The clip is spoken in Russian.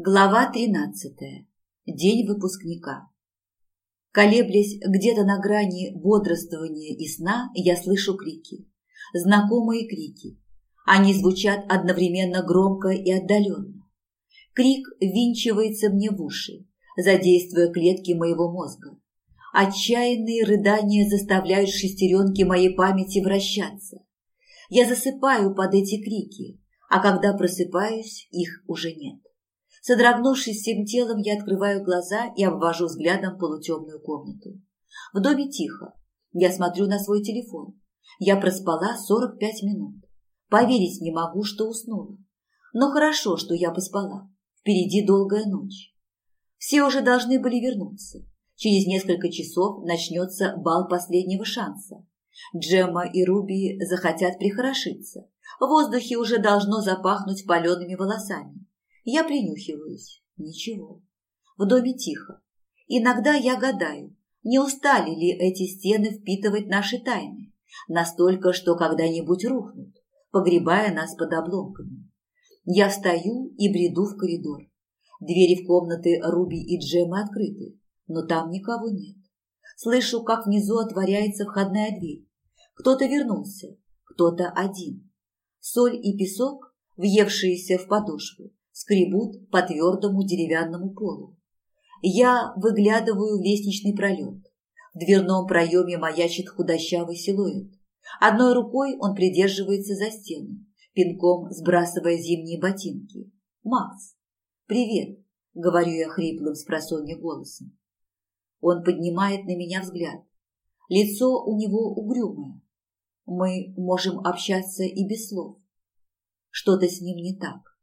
Глава 13. День выпускника. Колеблясь где-то на грани бодрствования и сна, я слышу крики. Знакомые крики. Они звучат одновременно громко и отдаленно. Крик винчивается мне в уши, задействуя клетки моего мозга. Отчаянные рыдания заставляют шестеренки моей памяти вращаться. Я засыпаю под эти крики, а когда просыпаюсь, их уже нет. Содрогнувшись всем телом, я открываю глаза и обвожу взглядом полутемную комнату. В доме тихо. Я смотрю на свой телефон. Я проспала 45 минут. Поверить не могу, что уснула. Но хорошо, что я поспала. Впереди долгая ночь. Все уже должны были вернуться. Через несколько часов начнется бал последнего шанса. Джемма и Руби захотят прихорошиться. В воздухе уже должно запахнуть палеными волосами. Я принюхиваюсь. Ничего. В доме тихо. Иногда я гадаю, не устали ли эти стены впитывать наши тайны, настолько, что когда-нибудь рухнут, погребая нас под обломками. Я встаю и бреду в коридор. Двери в комнаты Руби и Джемы открыты, но там никого нет. Слышу, как внизу отворяется входная дверь. Кто-то вернулся, кто-то один. Соль и песок, въевшиеся в подошвы, скребут по твердому деревянному полу. Я выглядываю в лестничный пролет. В дверном проеме маячит худощавый силуэт. Одной рукой он придерживается за стену, пинком сбрасывая зимние ботинки. «Макс, привет!» — говорю я хриплым с голосом. Он поднимает на меня взгляд. Лицо у него угрюмое. Мы можем общаться и без слов. Что-то с ним не так.